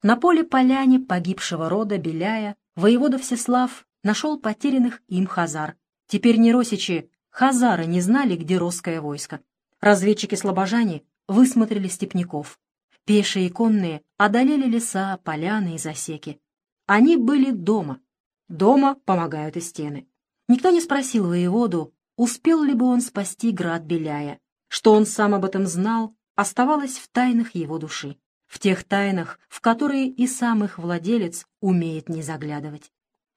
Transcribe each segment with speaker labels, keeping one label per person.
Speaker 1: На поле поляне погибшего рода Беляя воевода Всеслав нашел потерянных им хазар. Теперь не росичи, хазары не знали, где росское войско. Разведчики-слобожане высмотрели степняков. Пешие и конные одолели леса, поляны и засеки. Они были дома. Дома помогают и стены. Никто не спросил воеводу, успел ли бы он спасти град Беляя. Что он сам об этом знал, оставалось в тайнах его души в тех тайнах, в которые и сам их владелец умеет не заглядывать.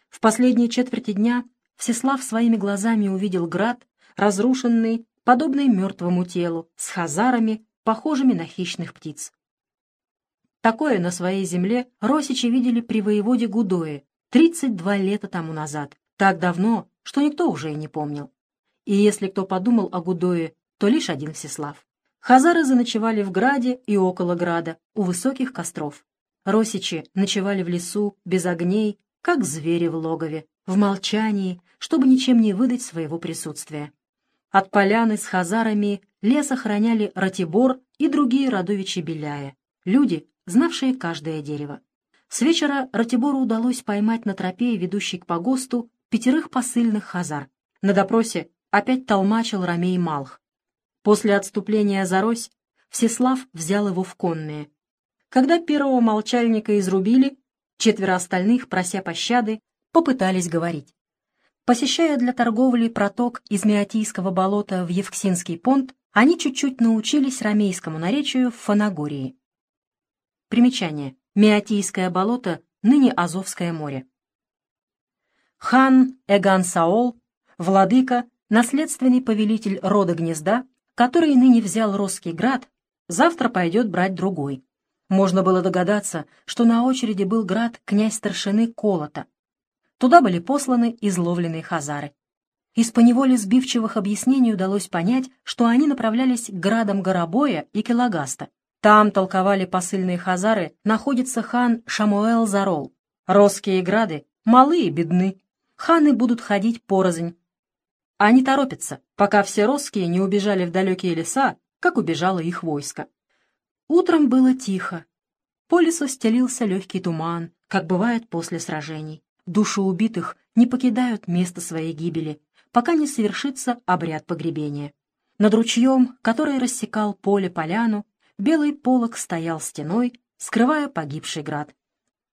Speaker 1: В последние четверти дня Всеслав своими глазами увидел град, разрушенный, подобный мертвому телу, с хазарами, похожими на хищных птиц. Такое на своей земле росичи видели при воеводе Гудое 32 лета тому назад, так давно, что никто уже и не помнил. И если кто подумал о Гудое, то лишь один Всеслав. Хазары заночевали в граде и около града, у высоких костров. Росичи ночевали в лесу, без огней, как звери в логове, в молчании, чтобы ничем не выдать своего присутствия. От поляны с хазарами лес охраняли Ратибор и другие родовичи Беляя, люди, знавшие каждое дерево. С вечера Ратибору удалось поймать на тропе, ведущей к погосту, пятерых посыльных хазар. На допросе опять толмачил Ромей Малх. После отступления за Рось Всеслав взял его в конные. Когда первого молчальника изрубили, четверо остальных, прося пощады, попытались говорить. Посещая для торговли проток из Меотийского болота в Евксинский понт, они чуть-чуть научились рамейскому наречию в Фанагории. Примечание. Меотийское болото, ныне Азовское море. Хан Эган Саол, владыка, наследственный повелитель рода гнезда, который ныне взял Росский град, завтра пойдет брать другой. Можно было догадаться, что на очереди был град князь старшины Колота. Туда были посланы изловленные хазары. Из поневоле сбивчивых объяснений удалось понять, что они направлялись к градам Горобоя и Келагаста. Там, толковали посыльные хазары, находится хан Шамуэл Зарол. Росские грады малые и бедны. Ханы будут ходить порознь, они торопятся, пока все русские не убежали в далекие леса, как убежало их войско. Утром было тихо. По лесу стелился легкий туман, как бывает после сражений. Души убитых не покидают место своей гибели, пока не совершится обряд погребения. Над ручьем, который рассекал поле-поляну, белый полог стоял стеной, скрывая погибший град.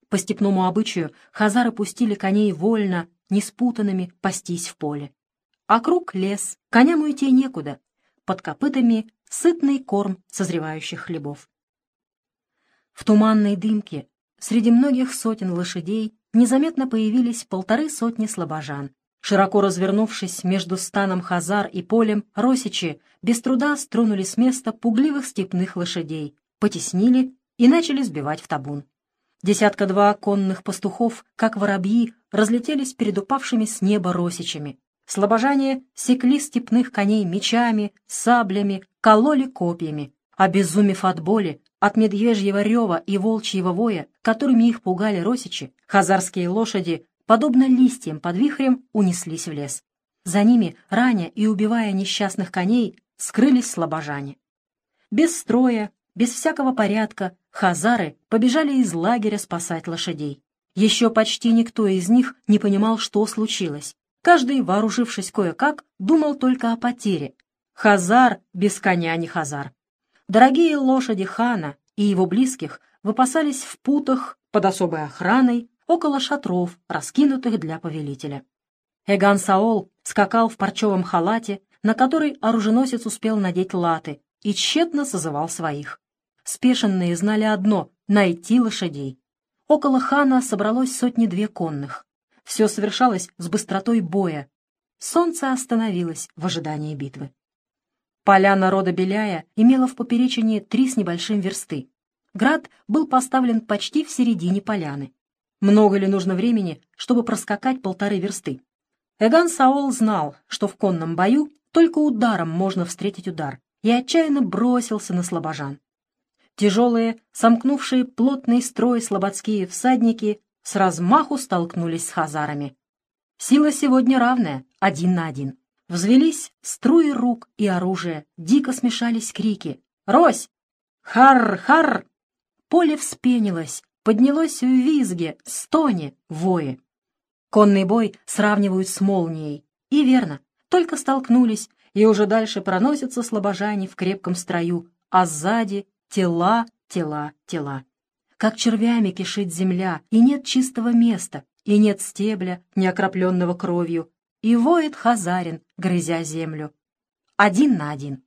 Speaker 1: По степному обычаю хазары пустили коней вольно, неспутанными, пастись в поле. Округ лес, коням уйти некуда. Под копытами сытный корм созревающих хлебов. В туманной дымке среди многих сотен лошадей незаметно появились полторы сотни слабожан. Широко развернувшись между станом Хазар и полем, росичи без труда струнули с места пугливых степных лошадей, потеснили и начали сбивать в табун. Десятка-два конных пастухов, как воробьи, разлетелись перед упавшими с неба росичами, Слобожане секли степных коней мечами, саблями, кололи копьями. Обезумев от боли, от медвежьего рева и волчьего воя, которыми их пугали росичи, хазарские лошади, подобно листьям под вихрем, унеслись в лес. За ними, раня и убивая несчастных коней, скрылись слобожане. Без строя, без всякого порядка, хазары побежали из лагеря спасать лошадей. Еще почти никто из них не понимал, что случилось. Каждый, вооружившись кое-как, думал только о потере. Хазар без коня не хазар. Дорогие лошади хана и его близких выпасались в путах под особой охраной около шатров, раскинутых для повелителя. Эган Саол скакал в парчевом халате, на который оруженосец успел надеть латы, и тщетно созывал своих. Спешенные знали одно — найти лошадей. Около хана собралось сотни-две конных. Все совершалось с быстротой боя. Солнце остановилось в ожидании битвы. Поляна рода Беляя имела в поперечине три с небольшим версты. Град был поставлен почти в середине поляны. Много ли нужно времени, чтобы проскакать полторы версты? Эган Саол знал, что в конном бою только ударом можно встретить удар, и отчаянно бросился на слабожан. Тяжелые, сомкнувшие плотный строй слободские всадники с размаху столкнулись с хазарами. Сила сегодня равная, один на один. Взвелись струи рук и оружия, дико смешались крики. «Рось! Хар-хар!» Поле вспенилось, поднялось в визге, стоне, вое. Конный бой сравнивают с молнией. И верно, только столкнулись, и уже дальше проносятся слабожане в крепком строю, а сзади тела, тела, тела. Как червями кишит земля, и нет чистого места, и нет стебля, не окропленного кровью, и воет хазарин, грызя землю. Один на один.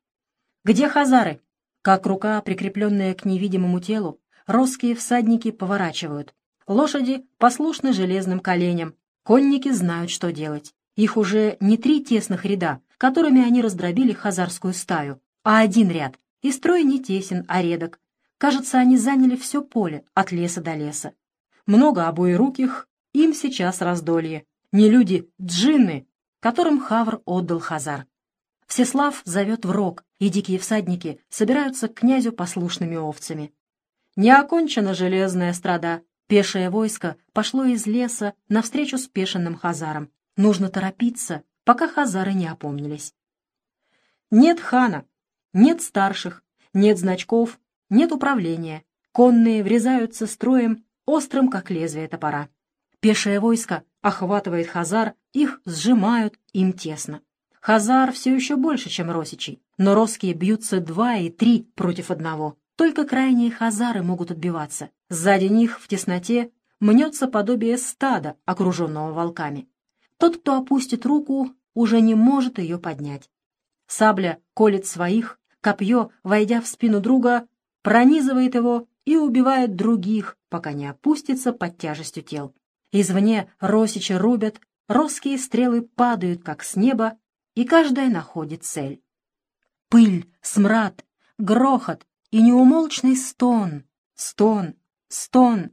Speaker 1: Где хазары? Как рука, прикрепленная к невидимому телу, русские всадники поворачивают. Лошади послушны железным коленям. Конники знают, что делать. Их уже не три тесных ряда, которыми они раздробили хазарскую стаю, а один ряд, и строй не тесен, а редок. Кажется, они заняли все поле, от леса до леса. Много обоируких, им сейчас раздолье. Не люди, джинны, которым Хавр отдал Хазар. Всеслав зовет в рог, и дикие всадники собираются к князю послушными овцами. Не окончена железная страда. Пешее войско пошло из леса навстречу спешенным хазарам. Нужно торопиться, пока хазары не опомнились. Нет хана, нет старших, нет значков, нет управления. Конные врезаются строем, острым, как лезвие топора. Пешее войско охватывает хазар, их сжимают, им тесно. Хазар все еще больше, чем росичей, но росские бьются два и три против одного. Только крайние хазары могут отбиваться. Сзади них, в тесноте, мнется подобие стада, окруженного волками. Тот, кто опустит руку, уже не может ее поднять. Сабля колет своих, копье, войдя в спину друга, пронизывает его и убивает других, пока не опустится под тяжестью тел. Извне росичи рубят, росские стрелы падают, как с неба, и каждая находит цель. Пыль, смрад, грохот и неумолчный стон, стон, стон.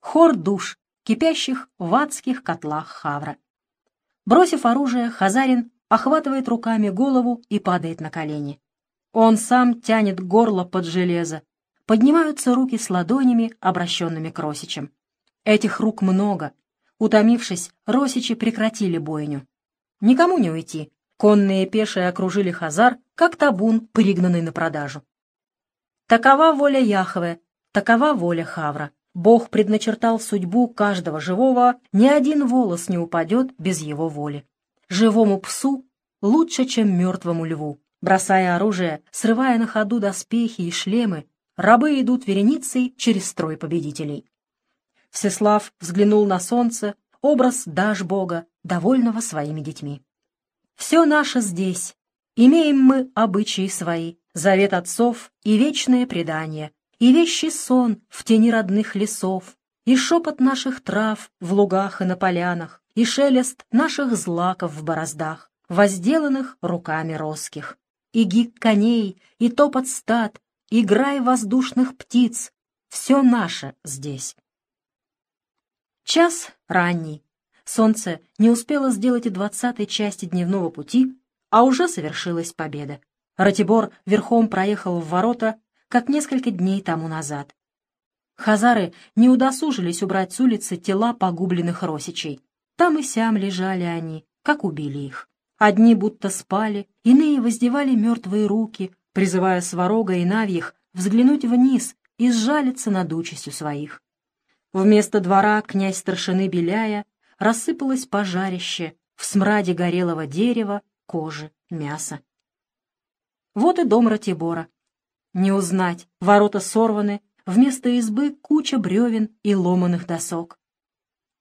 Speaker 1: Хор душ, кипящих в адских котлах хавра. Бросив оружие, Хазарин охватывает руками голову и падает на колени. Он сам тянет горло под железо. Поднимаются руки с ладонями, обращенными к Росичам. Этих рук много. Утомившись, Росичи прекратили бойню. Никому не уйти. Конные пешие окружили Хазар, как табун, пригнанный на продажу. Такова воля Яхве, такова воля Хавра. Бог предначертал судьбу каждого живого, ни один волос не упадет без его воли. Живому псу лучше, чем мертвому льву. Бросая оружие, срывая на ходу доспехи и шлемы, рабы идут вереницей через строй победителей. Всеслав взглянул на солнце, образ дашь Бога, довольного своими детьми. Все наше здесь. Имеем мы обычаи свои, завет отцов и вечное предание, и вещий сон в тени родных лесов, и шепот наших трав в лугах и на полянах, и шелест наших злаков в бороздах, возделанных руками роских, и гик коней, и топот стад, и грай воздушных птиц — все наше здесь. Час ранний. Солнце не успело сделать и двадцатой части дневного пути, а уже совершилась победа. Ратибор верхом проехал в ворота, как несколько дней тому назад. Хазары не удосужились убрать с улицы тела погубленных росичей. Там и сям лежали они, как убили их. Одни будто спали, иные воздевали мертвые руки, призывая сварога и навьих взглянуть вниз и сжалиться над участью своих. Вместо двора князь старшины Беляя рассыпалось пожарище, в смраде горелого дерева, кожи, мяса. Вот и дом Ратибора. Не узнать, ворота сорваны, вместо избы куча бревен и ломаных досок.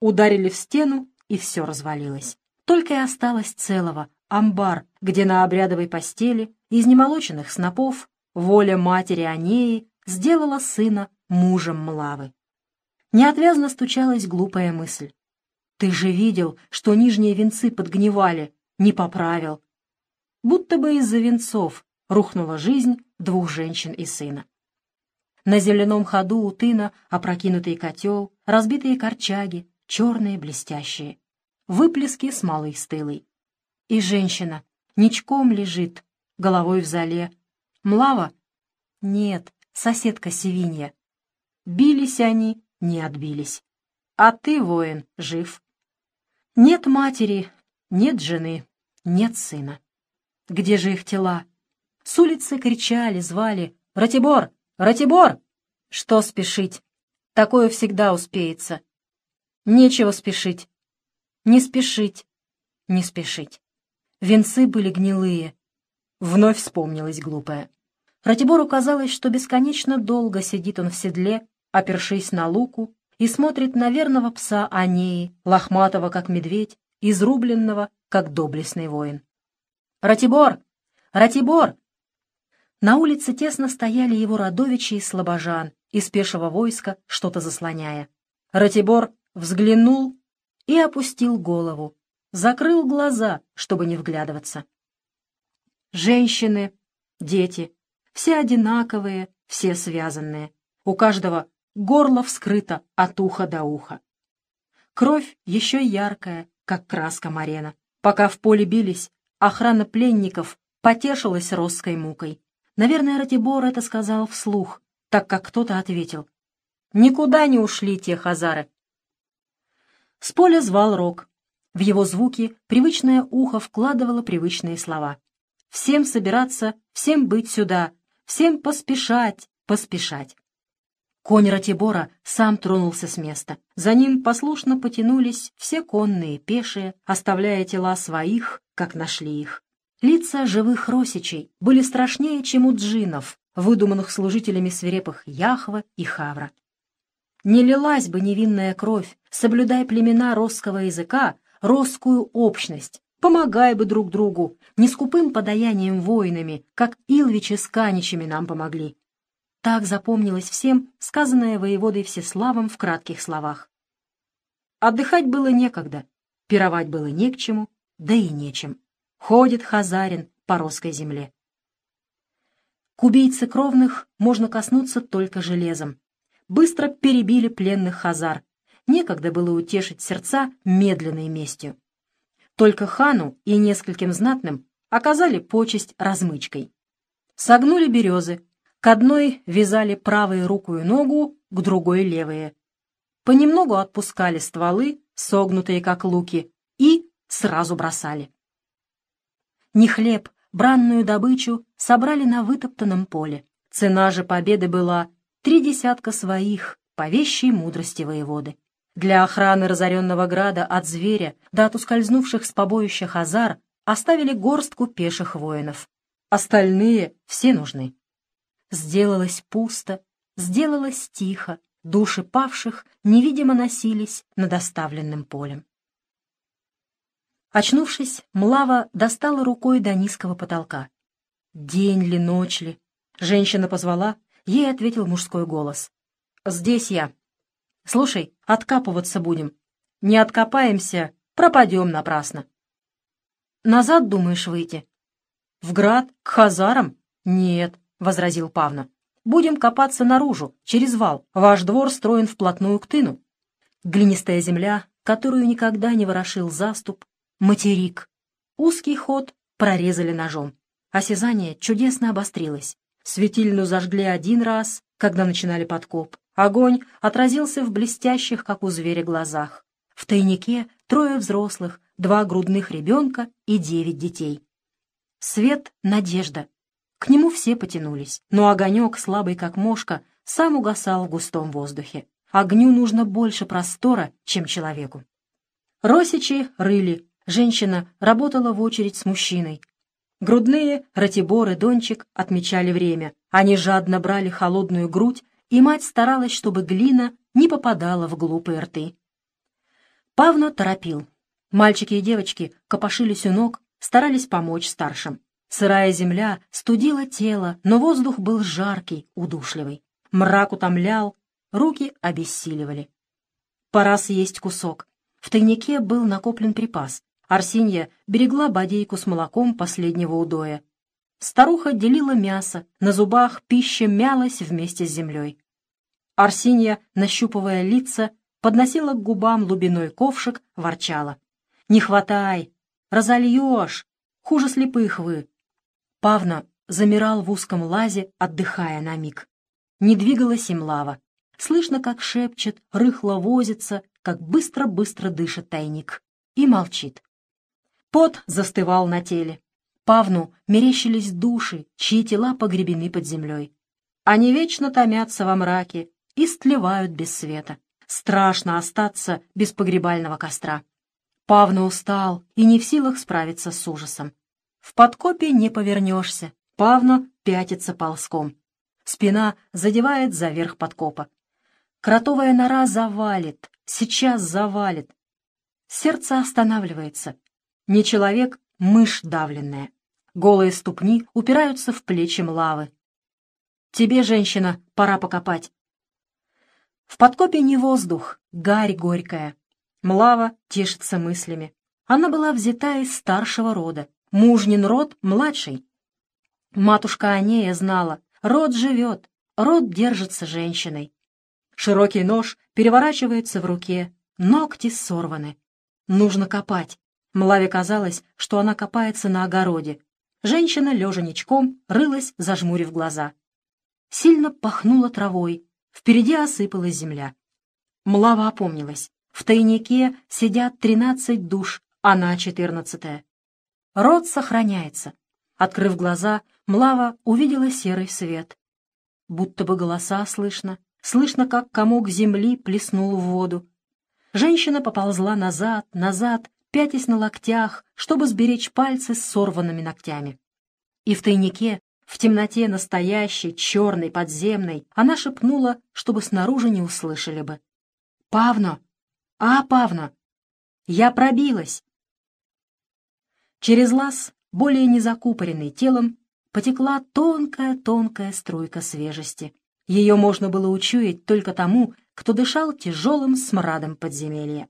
Speaker 1: Ударили в стену, и все развалилось. Только и осталось целого амбар, где на обрядовой постели из немолоченных снопов воля матери Анеи сделала сына мужем Млавы неотвязно стучалась глупая мысль. «Ты же видел, что нижние венцы подгнивали, не поправил». Будто бы из-за венцов рухнула жизнь двух женщин и сына. На земляном ходу у тына опрокинутый котел, разбитые корчаги, черные блестящие, выплески смолы стылой. И женщина ничком лежит, головой в зале. Млава? Нет, соседка Севинья. Бились они не отбились. А ты, воин, жив. Нет матери, нет жены, нет сына. Где же их тела? С улицы кричали, звали «Ратибор! Ратибор!» Что спешить? Такое всегда успеется. Нечего спешить. Не спешить, не спешить. Венцы были гнилые. Вновь вспомнилось глупое. Ратибору казалось, что бесконечно долго сидит он в седле, опершись на луку, и смотрит на верного пса Анеи, лохматого, как медведь, изрубленного, как доблестный воин. «Ратибор! Ратибор!» На улице тесно стояли его родовичи и слабожан, из пешего войска, что-то заслоняя. Ратибор взглянул и опустил голову, закрыл глаза, чтобы не вглядываться. Женщины, дети, все одинаковые, все связанные. У каждого горло вскрыто от уха до уха. Кровь еще яркая, как краска марена. Пока в поле бились, охрана пленников потешилась росской мукой. Наверное, Ратибор это сказал вслух, так как кто-то ответил. «Никуда не ушли те хазары». С поля звал Рок. В его звуки привычное ухо вкладывало привычные слова. «Всем собираться, всем быть сюда, всем поспешать, поспешать». Конь Ратибора сам тронулся с места. За ним послушно потянулись все конные, пешие, оставляя тела своих, как нашли их. Лица живых росичей были страшнее, чем у джинов, выдуманных служителями свирепых Яхва и Хавра. Не лилась бы невинная кровь, соблюдая племена росского языка, росскую общность, помогай бы друг другу, не скупым подаянием воинами, как Илвичи с Каничами нам помогли. Так запомнилось всем сказанное воеводой Всеславом в кратких словах. Отдыхать было некогда, пировать было не к чему, да и нечем. Ходит Хазарин по русской земле. К убийце кровных можно коснуться только железом. Быстро перебили пленных Хазар. Некогда было утешить сердца медленной местью. Только хану и нескольким знатным оказали почесть размычкой. Согнули березы, к одной вязали правую руку и ногу, к другой — левые. Понемногу отпускали стволы, согнутые как луки, и сразу бросали. Не хлеб, бранную добычу собрали на вытоптанном поле. Цена же победы была три десятка своих, по вещей мудрости воеводы. Для охраны разоренного града от зверя до от ускользнувших с побоища хазар оставили горстку пеших воинов. Остальные все нужны. Сделалось пусто, сделалось тихо, души павших невидимо носились над оставленным полем. Очнувшись, Млава достала рукой до низкого потолка. «День ли, ночь ли?» Женщина позвала, ей ответил мужской голос. «Здесь я. Слушай, откапываться будем. Не откопаемся, пропадем напрасно». «Назад думаешь выйти?» «В град? К хазарам? Нет. — возразил Павна. «Будем копаться наружу, через вал. Ваш двор строен вплотную к тыну. Глинистая земля, которую никогда не ворошил заступ, материк. Узкий ход прорезали ножом. Осязание чудесно обострилось. Светильну зажгли один раз, когда начинали подкоп. Огонь отразился в блестящих, как у зверя, глазах. В тайнике трое взрослых, два грудных ребенка и девять детей. Свет — надежда, к нему все потянулись, но огонек, слабый как мошка, сам угасал в густом воздухе. Огню нужно больше простора, чем человеку. Росичи рыли, женщина работала в очередь с мужчиной. Грудные, Ратибор и Дончик отмечали время. Они жадно брали холодную грудь, и мать старалась, чтобы глина не попадала в глупые рты. Павно торопил. Мальчики и девочки копошились у ног, старались помочь старшим. Сырая земля студила тело, но воздух был жаркий, удушливый. Мрак утомлял, руки обессиливали. Пора съесть кусок. В тайнике был накоплен припас. Арсинья берегла бодейку с молоком последнего удоя. Старуха делила мясо, на зубах пища мялась вместе с землей. Арсинья, нащупывая лица, подносила к губам лубиной ковшик, ворчала. «Не хватай! Разольешь! Хуже слепых вы! Павна замирал в узком лазе, отдыхая на миг. Не двигалась им лава. Слышно, как шепчет, рыхло возится, как быстро-быстро дышит тайник. И молчит. Пот застывал на теле. Павну мерещились души, чьи тела погребены под землей. Они вечно томятся во мраке истлевают без света. Страшно остаться без погребального костра. Павна устал и не в силах справиться с ужасом. В подкопе не повернешься. Павна пятится ползком. Спина задевает за верх подкопа. Кротовая нора завалит, сейчас завалит. Сердце останавливается. Не человек, мышь давленная. Голые ступни упираются в плечи млавы. «Тебе, женщина, пора покопать». В подкопе не воздух, гарь горькая. Млава тешится мыслями. Она была взята из старшего рода. Мужнин род младший. Матушка Анея знала, род живет, род держится женщиной. Широкий нож переворачивается в руке, ногти сорваны. Нужно копать. Млаве казалось, что она копается на огороде. Женщина, лежа ничком, рылась, зажмурив глаза. Сильно пахнуло травой, впереди осыпалась земля. Млава опомнилась. В тайнике сидят тринадцать душ, она четырнадцатая. Рот сохраняется. Открыв глаза, Млава увидела серый свет. Будто бы голоса слышно. Слышно, как комок земли плеснул в воду. Женщина поползла назад, назад, пятясь на локтях, чтобы сберечь пальцы с сорванными ногтями. И в тайнике, в темноте настоящей, черной, подземной, она шепнула, чтобы снаружи не услышали бы. «Павно! А, Павно! Я пробилась!» Через лаз, более незакупоренный телом, потекла тонкая-тонкая струйка свежести. Ее можно было учуять только тому, кто дышал тяжелым смрадом подземелья.